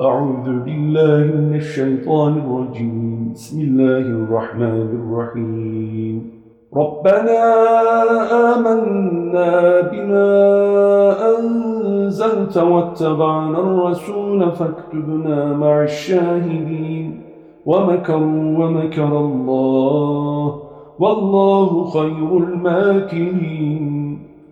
أعوذ بالله من الشيطان الرجيم. بسم الله الرحمن الرحيم. ربنا آمنا بما أنزلت واتبعنا الرسول فاكتبنا مع الشاهدين. ومكروا ومكر الله. والله خير الماكرين.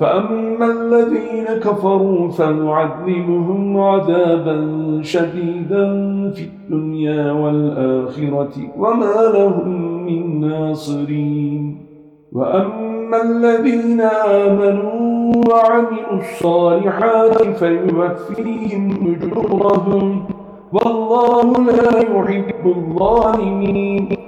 فأما الذين كفروا فنعذبهم عذابا شديدا في الدنيا والآخرة وما لهم من ناصرين. وأما الذين آمنوا وعملوا الصالحات فيوفيهم أجورهم. والله لا يحب الظالمين.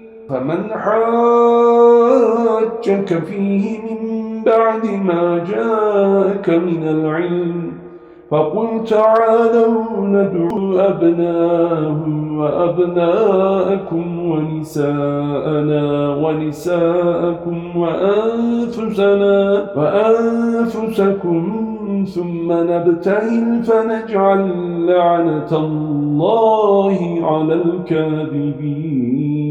فمن حاجك فيه من بعد ما جاءك من العلم فقل تعالوا ندعو أبناهم وأبناءكم ونساءنا ونساءكم وأنفسنا وأنفسكم ثم نبتهل فنجعل لعنة الله على الكاذبين.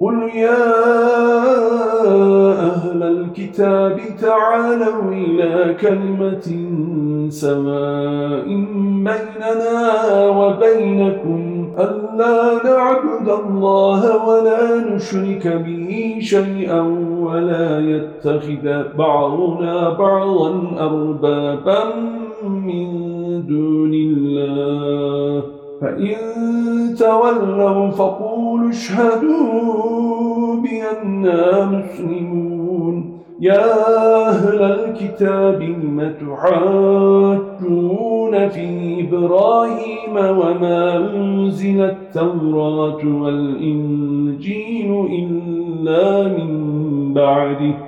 قل يا أهل الكتاب تعالوا إلى كلمة سواء بيننا وبينكم ألا نعبد الله ولا نشرك به شيئا ولا يتخذ بعضنا بعضا أربابا من دون الله فإن تولوا فقولوا اشهدوا بأننا مسلمون. يا أهل الكتاب لم تحاجون في إبراهيم وما أنزل التوراة والإنجيل إلا من بعده؟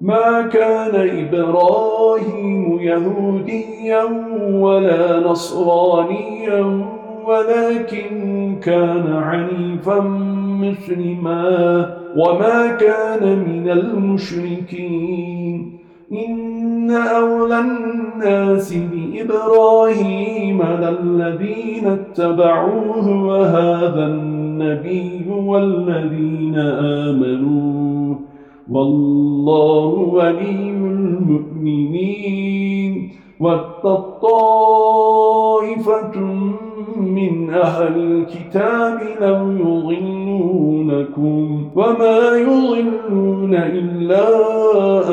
ما كان إبراهيم يهوديا ولا نصرانيا ولكن كان عنيفا مسلما وما كان من المشركين. إن أولى الناس بإبراهيم للذين اتبعوه وهذا النبي والذين آمنوا. والله ولي المؤمنين والطائفة من أهل الكتاب لو يضلونكم وما يضلون إلا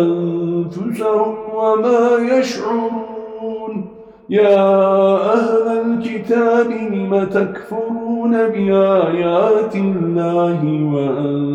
أنفسهم وما يشعرون. يا أهل الكتاب لم تكفرون بآيات الله وأنتم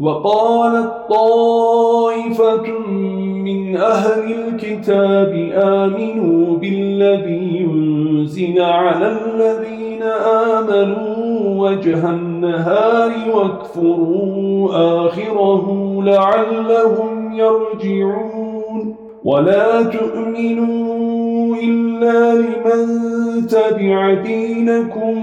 وقالت طائفة من أهل الكتاب آمنوا بالذي ينزل على الذين آمنوا وجه النهار واكفروا آخره لعلهم يرجعون. ولا تؤمنوا إلا لمن تبع دينكم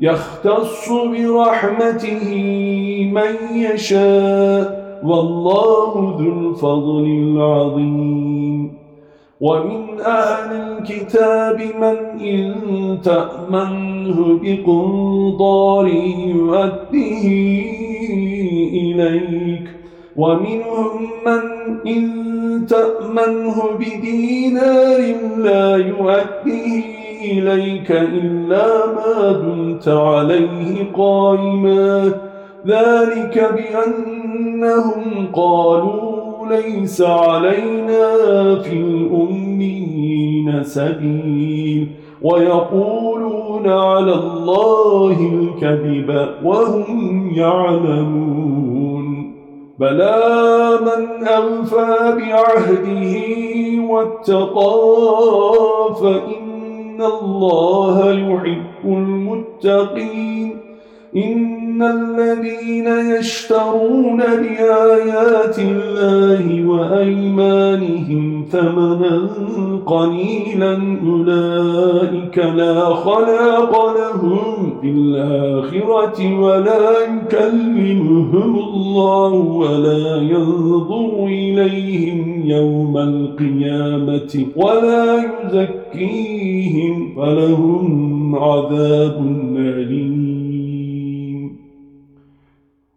يختص برحمته من يشاء والله ذو الفضل العظيم. ومن أهل الكتاب من إن تأمنه بقنطار يؤديه إليك. ومنهم من إن تأمنه بدينار لا يؤديه إليك إلا ما دمت عليه قائما. ذلك بأنهم قالوا ليس علينا في الأمين سبيل. ويقولون على الله الكذب وهم يعلمون. بلى من أنفى بعهده واتقى فإن الله يحب المتقين إن الذين يشترون بآيات الله وأيمانهم ثمنا قليلا أولئك لا خلاق لهم في الآخرة ولا يكلمهم الله ولا ينظر إليهم يوم القيامة ولا يزكيهم ولهم عذاب أليم.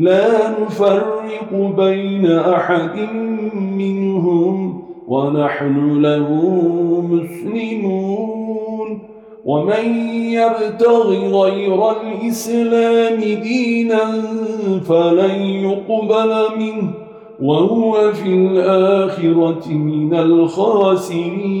لا نفرق بين أحد منهم ونحن له مسلمون ومن يبتغ غير الإسلام دينا فلن يقبل منه وهو في الآخرة من الخاسرين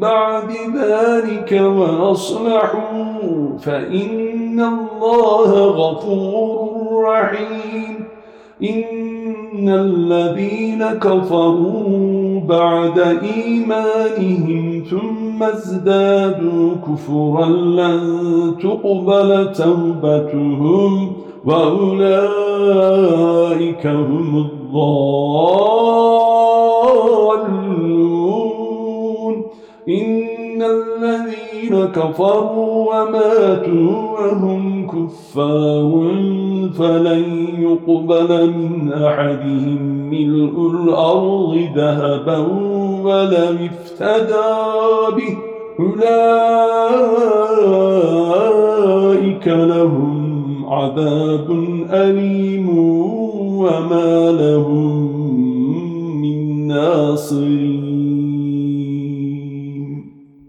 بعد ذلك وأصلحوا فإن الله غفور رحيم. إن الذين كفروا بعد إيمانهم ثم ازدادوا كفرا لن تقبل توبتهم وأولئك هم الضالون. الذين كفروا وماتوا وهم كفار فلن يقبل من أحدهم ملء الأرض ذهبا ولم افتدى به. أولئك لهم عذاب أليم وما لهم من ناصر.